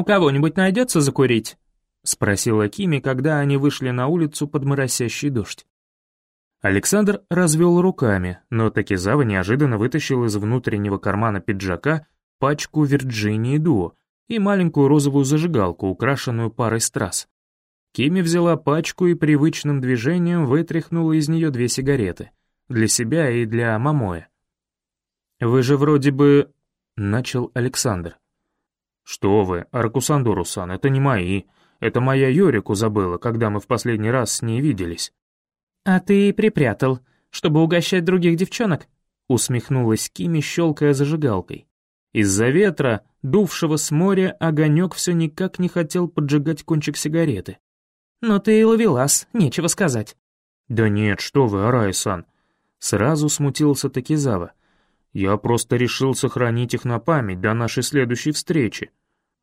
«У кого-нибудь найдется закурить?» — спросила Кими, когда они вышли на улицу под моросящий дождь. Александр развел руками, но Такизава неожиданно вытащил из внутреннего кармана пиджака пачку Вирджинии Дуо и маленькую розовую зажигалку, украшенную парой страз. Кими взяла пачку и привычным движением вытряхнула из нее две сигареты. Для себя и для Мамоя. «Вы же вроде бы...» — начал Александр. «Что вы, Аркусандорусан, это не мои. Это моя Йорику забыла, когда мы в последний раз с ней виделись». «А ты припрятал, чтобы угощать других девчонок?» — усмехнулась Кими, щелкая зажигалкой. Из-за ветра, дувшего с моря, огонек все никак не хотел поджигать кончик сигареты. «Но ты и ловелас, нечего сказать». «Да нет, что вы, Арай-сан!» Сразу смутился Такизава. «Я просто решил сохранить их на память до нашей следующей встречи».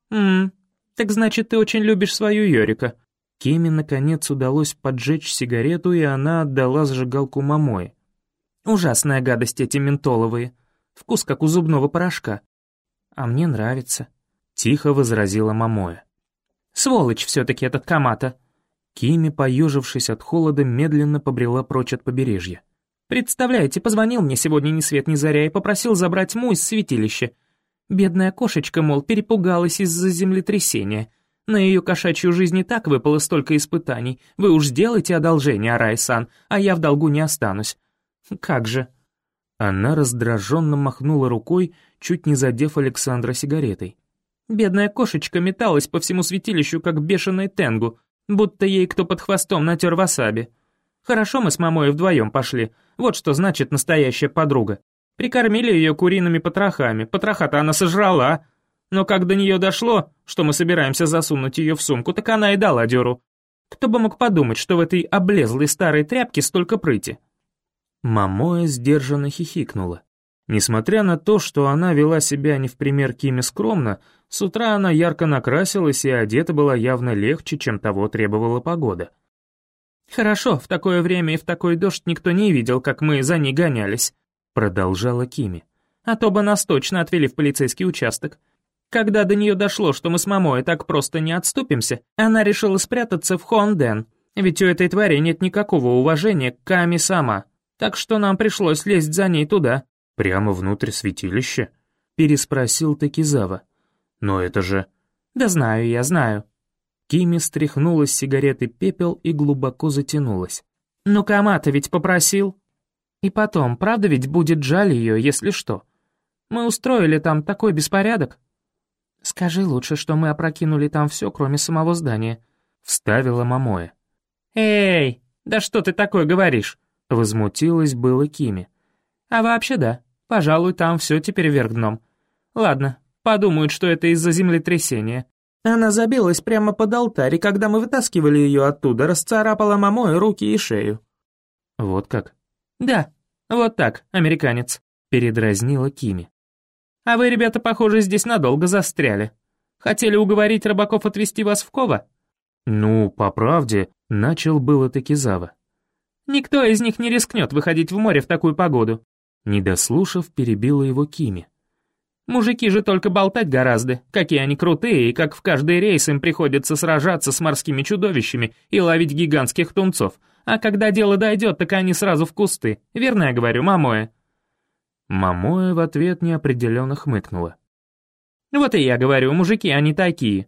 «Ммм, так значит, ты очень любишь свою Йорика». Кеме, наконец, удалось поджечь сигарету, и она отдала зажигалку Мамое. «Ужасная гадость эти ментоловые. Вкус, как у зубного порошка. А мне нравится», — тихо возразила Мамоя. «Сволочь все-таки этот Камата», Кими, поежившись от холода, медленно побрела прочь от побережья. «Представляете, позвонил мне сегодня ни свет ни заря и попросил забрать Му из святилища. Бедная кошечка, мол, перепугалась из-за землетрясения. На ее кошачью жизнь и так выпало столько испытаний. Вы уж сделайте одолжение, Арай-сан, а я в долгу не останусь. Как же?» Она раздраженно махнула рукой, чуть не задев Александра сигаретой. «Бедная кошечка металась по всему святилищу, как бешеный тенгу будто ей кто под хвостом натер васаби. Хорошо мы с мамой вдвоем пошли, вот что значит настоящая подруга. Прикормили ее куриными потрохами, потроха-то она сожрала. Но как до нее дошло, что мы собираемся засунуть ее в сумку, так она и дала дёру. Кто бы мог подумать, что в этой облезлой старой тряпке столько прыти? Мамоя сдержанно хихикнула. Несмотря на то, что она вела себя не в пример Киме скромно, с утра она ярко накрасилась и одета была явно легче, чем того требовала погода. «Хорошо, в такое время и в такой дождь никто не видел, как мы за ней гонялись», продолжала Кими. «А то бы нас точно отвели в полицейский участок. Когда до нее дошло, что мы с мамой так просто не отступимся, она решила спрятаться в Хонден, ведь у этой твари нет никакого уважения к Ками сама, так что нам пришлось лезть за ней туда». «Прямо внутрь святилища?» переспросил Такизава. «Но это же...» «Да знаю я, знаю». Кими стряхнула с сигареты пепел и глубоко затянулась. «Ну, Камата ведь попросил. И потом, правда ведь будет жаль ее, если что? Мы устроили там такой беспорядок». «Скажи лучше, что мы опрокинули там все, кроме самого здания», — вставила Мамоя. «Эй, да что ты такое говоришь?» — возмутилась было Кими. «А вообще да, пожалуй, там все теперь вверх дном. Ладно, Подумают, что это из-за землетрясения. Она забилась прямо под алтарь, и когда мы вытаскивали ее оттуда, расцарапала мамой руки и шею. Вот как? Да, вот так, американец, передразнила Кими. А вы, ребята, похоже, здесь надолго застряли. Хотели уговорить рыбаков отвезти вас в Кова? Ну, по правде, начал было Такизава. Никто из них не рискнет выходить в море в такую погоду. Не дослушав, перебила его Кими. Мужики же только болтать гораздо, какие они крутые, и как в каждый рейс им приходится сражаться с морскими чудовищами и ловить гигантских тунцов. А когда дело дойдет, так они сразу в кусты. Верно я говорю, Мамоя?» Мамоя в ответ неопределенно хмыкнула. «Вот и я говорю, мужики, они такие».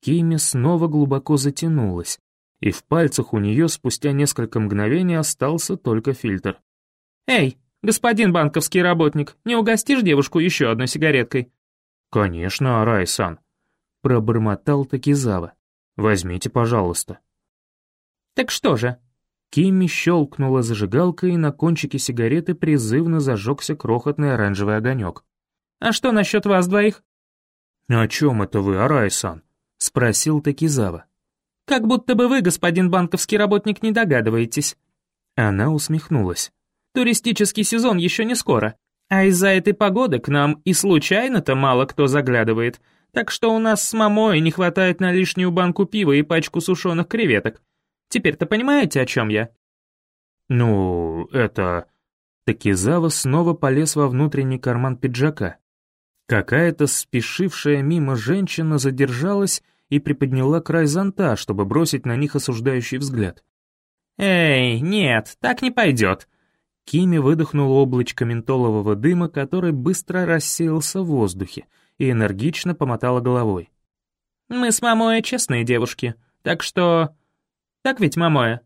Кими снова глубоко затянулась, и в пальцах у нее спустя несколько мгновений остался только фильтр. «Эй, «Господин банковский работник, не угостишь девушку еще одной сигареткой?» «Конечно, Арай-сан», — пробормотал Такизава. «Возьмите, пожалуйста». «Так что же?» Кимми щелкнула зажигалкой, и на кончике сигареты призывно зажегся крохотный оранжевый огонек. «А что насчет вас двоих?» «О чем это вы, Арай-сан?» — спросил Такизава. «Как будто бы вы, господин банковский работник, не догадываетесь». Она усмехнулась. Туристический сезон еще не скоро. А из-за этой погоды к нам и случайно-то мало кто заглядывает. Так что у нас с мамой не хватает на лишнюю банку пива и пачку сушеных креветок. Теперь-то понимаете, о чем я?» «Ну, это...» Такизава снова полез во внутренний карман пиджака. Какая-то спешившая мимо женщина задержалась и приподняла край зонта, чтобы бросить на них осуждающий взгляд. «Эй, нет, так не пойдет!» Кими выдохнула облачко ментолового дыма, который быстро рассеялся в воздухе, и энергично помотала головой. «Мы с мамой честные девушки, так что... Так ведь, мамоя?»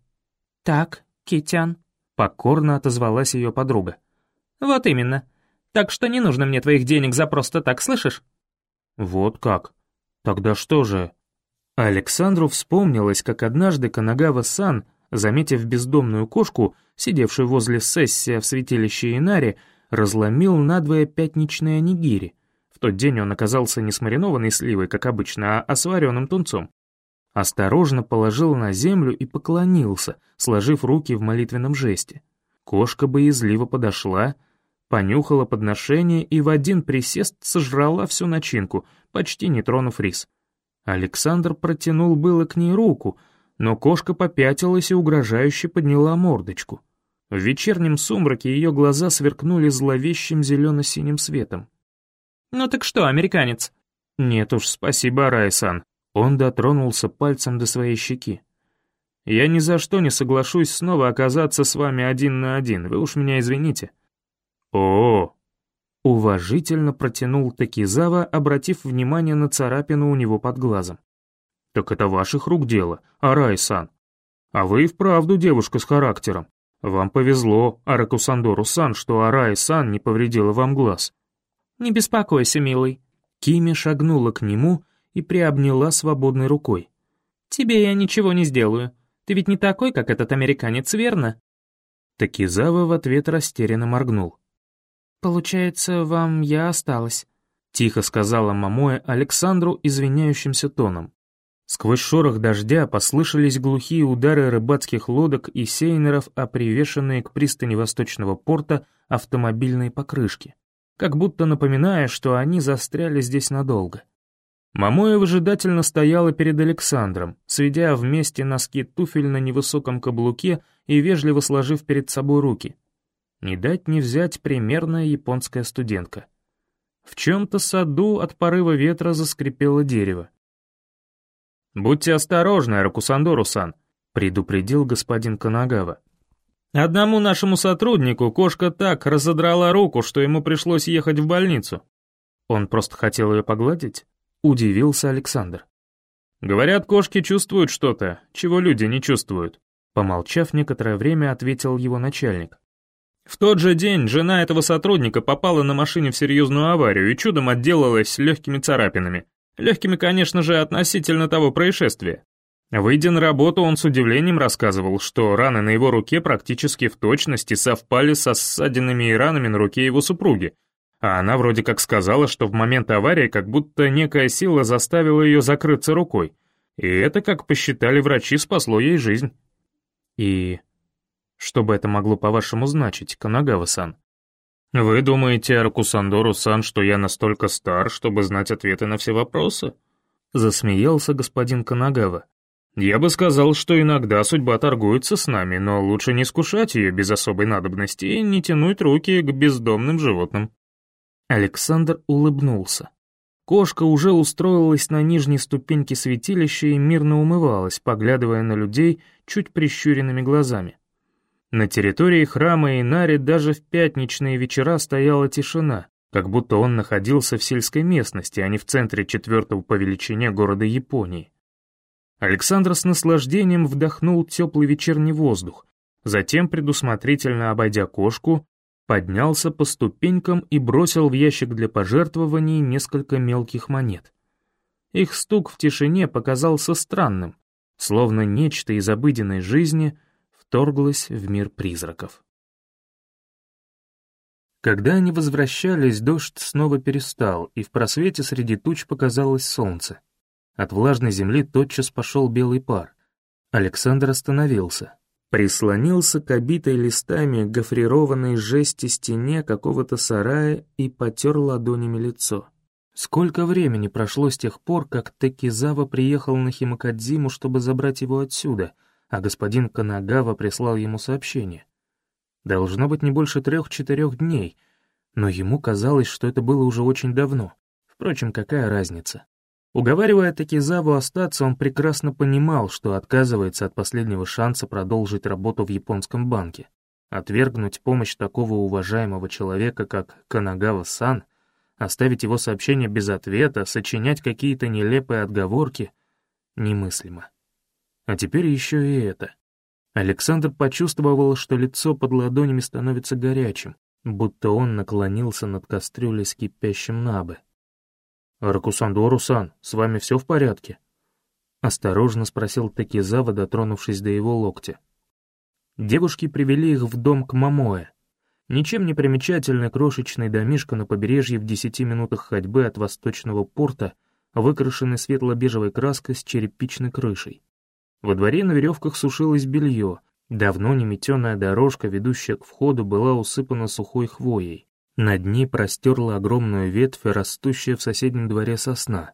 «Так, Китян», — покорно отозвалась ее подруга. «Вот именно. Так что не нужно мне твоих денег за просто так, слышишь?» «Вот как? Тогда что же?» Александру вспомнилось, как однажды Канагава-сан, заметив бездомную кошку, сидевшую возле сессия в святилище Инари, разломил надвое пятничные анигири. В тот день он оказался не с маринованной сливой, как обычно, а с вареным тунцом. Осторожно положил на землю и поклонился, сложив руки в молитвенном жесте. Кошка боязливо подошла, понюхала подношение и в один присест сожрала всю начинку, почти не тронув рис. Александр протянул было к ней руку, но кошка попятилась и угрожающе подняла мордочку. В вечернем сумраке ее глаза сверкнули зловещим зелено-синим светом. «Ну так что, американец?» «Нет уж, спасибо, Райсан». Он дотронулся пальцем до своей щеки. «Я ни за что не соглашусь снова оказаться с вами один на один, вы уж меня извините». «О, Уважительно протянул Такизава, обратив внимание на царапину у него под глазом. «Так это ваших рук дело, Арай-сан. А вы и вправду девушка с характером. Вам повезло, Аракусандору-сан, что Арай-сан не повредила вам глаз». «Не беспокойся, милый». Кими шагнула к нему и приобняла свободной рукой. «Тебе я ничего не сделаю. Ты ведь не такой, как этот американец, верно?» Такизава в ответ растерянно моргнул. «Получается, вам я осталась», — тихо сказала Мамоя Александру извиняющимся тоном. Сквозь шорох дождя послышались глухие удары рыбацких лодок и сейнеров о привешенные к пристани Восточного порта автомобильные покрышки, как будто напоминая, что они застряли здесь надолго. Мамоя выжидательно стояла перед Александром, сведя вместе носки туфель на невысоком каблуке и вежливо сложив перед собой руки — не дать не взять примерная японская студентка. В чем-то саду от порыва ветра заскрипело дерево. «Будьте осторожны, Ракусандору-сан», — предупредил господин Канагава. «Одному нашему сотруднику кошка так разодрала руку, что ему пришлось ехать в больницу». Он просто хотел ее погладить? Удивился Александр. «Говорят, кошки чувствуют что-то, чего люди не чувствуют», помолчав некоторое время, ответил его начальник. В тот же день жена этого сотрудника попала на машине в серьезную аварию и чудом отделалась легкими царапинами. Легкими, конечно же, относительно того происшествия. Выйдя на работу, он с удивлением рассказывал, что раны на его руке практически в точности совпали со ссадинами и ранами на руке его супруги, а она вроде как сказала, что в момент аварии как будто некая сила заставила ее закрыться рукой. И это, как посчитали врачи, спасло ей жизнь. И что бы это могло, по-вашему, значить, Канагава-сан? Вы думаете, Аркусандору-сан, что я настолько стар, чтобы знать ответы на все вопросы? Засмеялся господин Канагава. Я бы сказал, что иногда судьба торгуется с нами, но лучше не скушать ее без особой надобности и не тянуть руки к бездомным животным. Александр улыбнулся. Кошка уже устроилась на нижней ступеньке святилища и мирно умывалась, поглядывая на людей чуть прищуренными глазами. На территории храма Инари даже в пятничные вечера стояла тишина, как будто он находился в сельской местности, а не в центре четвертого по величине города Японии. Александр с наслаждением вдохнул теплый вечерний воздух, затем, предусмотрительно обойдя кошку, поднялся по ступенькам и бросил в ящик для пожертвований несколько мелких монет. Их стук в тишине показался странным, словно нечто из обыденной жизни вторглась в мир призраков. Когда они возвращались, дождь снова перестал, и в просвете среди туч показалось солнце. От влажной земли тотчас пошел белый пар. Александр остановился, прислонился к обитой листами гофрированной жести стене какого-то сарая и потер ладонями лицо. Сколько времени прошло с тех пор, как Текизава приехал на Химакадзиму, чтобы забрать его отсюда — а господин Канагава прислал ему сообщение. Должно быть не больше трех-четырех дней, Но ему казалось, что это было уже очень давно. Впрочем, какая разница? Уговаривая Такизаву остаться, он прекрасно понимал, что отказывается от последнего шанса продолжить работу в японском банке. Отвергнуть помощь такого уважаемого человека, как Канагава-сан, оставить его сообщение без ответа, сочинять какие-то нелепые отговорки — немыслимо. А теперь еще и это. Александр почувствовал, что лицо под ладонями становится горячим, будто он наклонился над кастрюлей с кипящим набы. «Ракусандору-сан, с вами все в порядке?» Осторожно спросил Такизава, дотронувшись до его локтя. Девушки привели их в дом к Мамое. Ничем не примечательный крошечный домишко на побережье в десяти минутах ходьбы от восточного порта, выкрашенный светло-бежевой краской с черепичной крышей. Во дворе на веревках сушилось белье, давно не метеная дорожка, ведущая к входу, была усыпана сухой хвоей. Над ней простерла огромную ветвь, растущая в соседнем дворе сосна.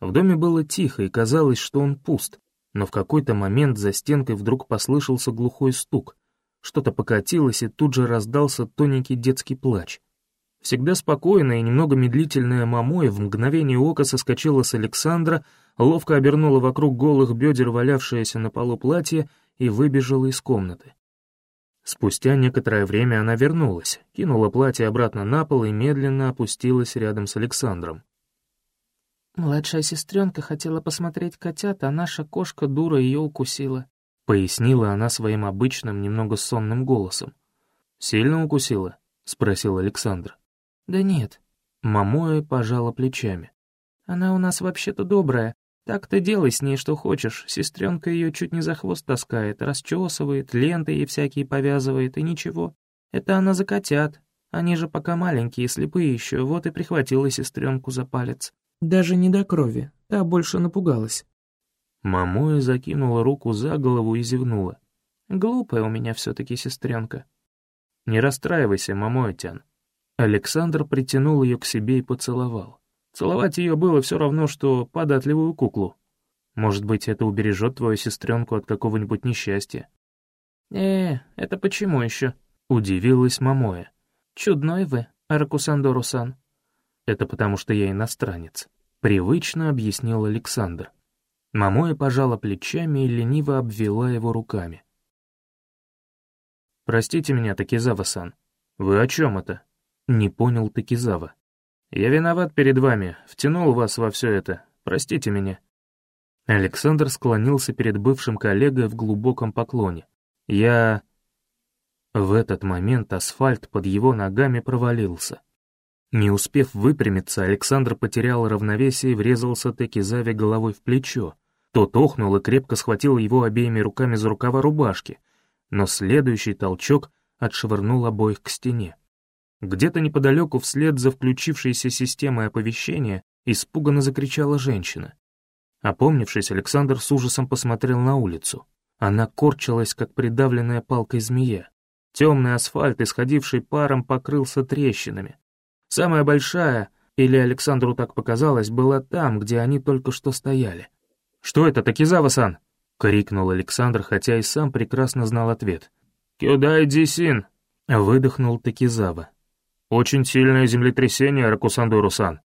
В доме было тихо, и казалось, что он пуст, но в какой-то момент за стенкой вдруг послышался глухой стук. Что-то покатилось, и тут же раздался тоненький детский плач. Всегда спокойная и немного медлительная Мамоя в мгновение ока соскочила с Александра, ловко обернула вокруг голых бедер валявшееся на полу платье и выбежала из комнаты. Спустя некоторое время она вернулась, кинула платье обратно на пол и медленно опустилась рядом с Александром. «Младшая сестренка хотела посмотреть котят, а наша кошка дура ее укусила», — пояснила она своим обычным, немного сонным голосом. «Сильно укусила?» — спросил Александр. «Да нет». Мамоя пожала плечами. «Она у нас вообще-то добрая, так ты делай с ней что хочешь, сестренка ее чуть не за хвост таскает, расчесывает, ленты ей всякие повязывает, и ничего. Это она за котят. Они же пока маленькие, слепые еще, вот и прихватила сестренку за палец. Даже не до крови, та больше напугалась. Мамоя закинула руку за голову и зевнула. Глупая у меня все-таки сестренка. Не расстраивайся, Мамоя-тян. Александр притянул ее к себе и поцеловал. Целовать ее было все равно, что податливую куклу. Может быть, это убережет твою сестренку от какого-нибудь несчастья. «Э, это почему еще?» — удивилась Мамоя. «Чудной вы, Аракусандору-сан». «Это потому, что я иностранец», — привычно объяснил Александр. Мамоя пожала плечами и лениво обвела его руками. «Простите меня, Такизава-сан. Вы о чем это?» — не понял Такизава. Я виноват перед вами, втянул вас во все это. Простите меня». Александр склонился перед бывшим коллегой в глубоком поклоне. «Я...» В этот момент асфальт под его ногами провалился. Не успев выпрямиться, Александр потерял равновесие и врезался Текизаве головой в плечо. Тот охнул и крепко схватил его обеими руками за рукава рубашки, но следующий толчок отшвырнул обоих к стене. Где-то неподалеку, вслед за включившейся системой оповещения, испуганно закричала женщина. Опомнившись, Александр с ужасом посмотрел на улицу. Она корчилась, как придавленная палкой змея. Темный асфальт, исходивший паром, покрылся трещинами. Самая большая, или Александру так показалось, была там, где они только что стояли. «Что это, Такизава-сан?» — крикнул Александр, хотя и сам прекрасно знал ответ. «Кюдай Дисин!» — выдохнул Такизава. «Очень сильное землетрясение, Ракусандо-Русан».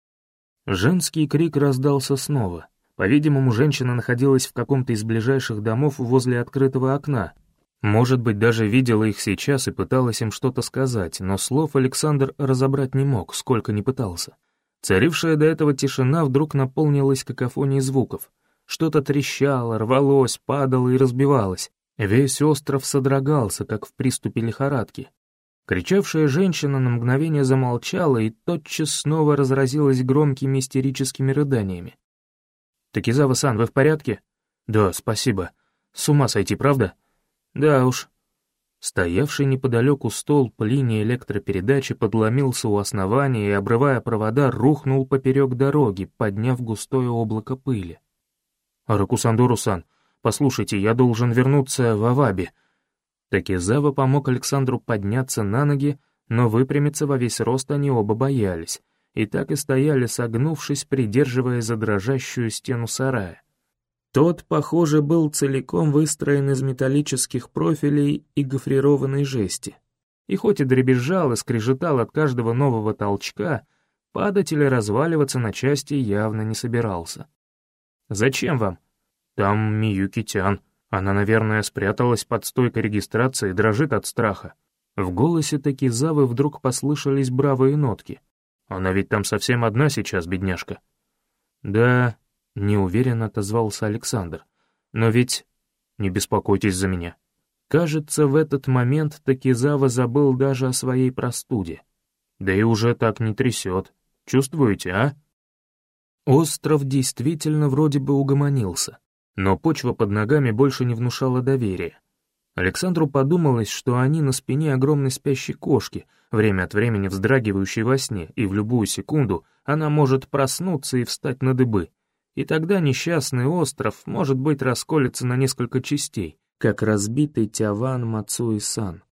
Женский крик раздался снова. По-видимому, женщина находилась в каком-то из ближайших домов возле открытого окна. Может быть, даже видела их сейчас и пыталась им что-то сказать, но слов Александр разобрать не мог, сколько ни пытался. Царившая до этого тишина вдруг наполнилась какофонией звуков. Что-то трещало, рвалось, падало и разбивалось. Весь остров содрогался, как в приступе лихорадки. Кричавшая женщина на мгновение замолчала и тотчас снова разразилась громкими истерическими рыданиями. «Такизава-сан, вы в порядке?» «Да, спасибо. С ума сойти, правда?» «Да уж». Стоявший неподалеку столб линии электропередачи подломился у основания и, обрывая провода, рухнул поперек дороги, подняв густое облако пыли. «Ракусандору-сан, послушайте, я должен вернуться в Аваби», Такизава помог Александру подняться на ноги, но выпрямиться во весь рост они оба боялись, и так и стояли, согнувшись, придерживая за дрожащую стену сарая. Тот, похоже, был целиком выстроен из металлических профилей и гофрированной жести. И хоть и дребезжал и скрежетал от каждого нового толчка, падать или разваливаться на части явно не собирался. «Зачем вам?» «Там Миюки-тян. Она, наверное, спряталась под стойкой регистрации и дрожит от страха». В голосе Такизавы вдруг послышались бравые нотки. «Она ведь там совсем одна сейчас, бедняжка». «Да», — неуверенно отозвался Александр. «Но ведь не беспокойтесь за меня». Кажется, в этот момент Такизава забыл даже о своей простуде. Да и уже так не трясет. Чувствуете, а? Остров действительно вроде бы угомонился, но почва под ногами больше не внушала доверия. Александру подумалось, что они на спине огромной спящей кошки, время от времени вздрагивающей во сне, и в любую секунду она может проснуться и встать на дыбы. И тогда несчастный остров, может быть, расколется на несколько частей, как разбитый Тяван Мацуи-сан.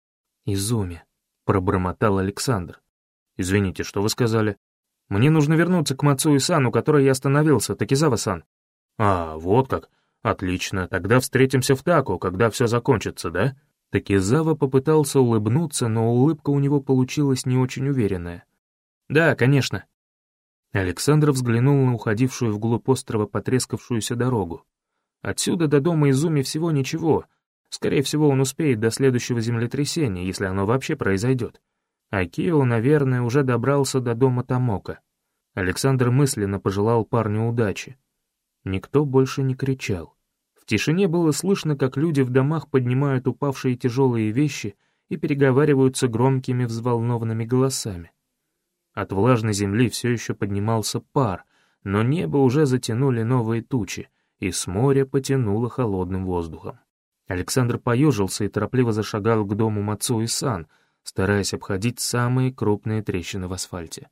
«Изуми», — пробормотал Александр. «Извините, что вы сказали?» «Мне нужно вернуться к Мацуи-сану, который я остановился, Такизава-сан». «А, вот как. Отлично, тогда встретимся в Таку, когда все закончится, да?» Такизава попытался улыбнуться, но улыбка у него получилась не очень уверенная. «Да, конечно». Александр взглянул на уходившую вглубь острова потрескавшуюся дорогу. Отсюда до дома Изуми всего ничего. Скорее всего, он успеет до следующего землетрясения, если оно вообще произойдет. А Кио, наверное, уже добрался до дома Тамока. Александр мысленно пожелал парню удачи. Никто больше не кричал. В тишине было слышно, как люди в домах поднимают упавшие тяжелые вещи и переговариваются громкими взволнованными голосами. От влажной земли все еще поднимался пар, но небо уже затянули новые тучи, и с моря потянуло холодным воздухом. Александр поежился и торопливо зашагал к дому Мацу и Сан, стараясь обходить самые крупные трещины в асфальте.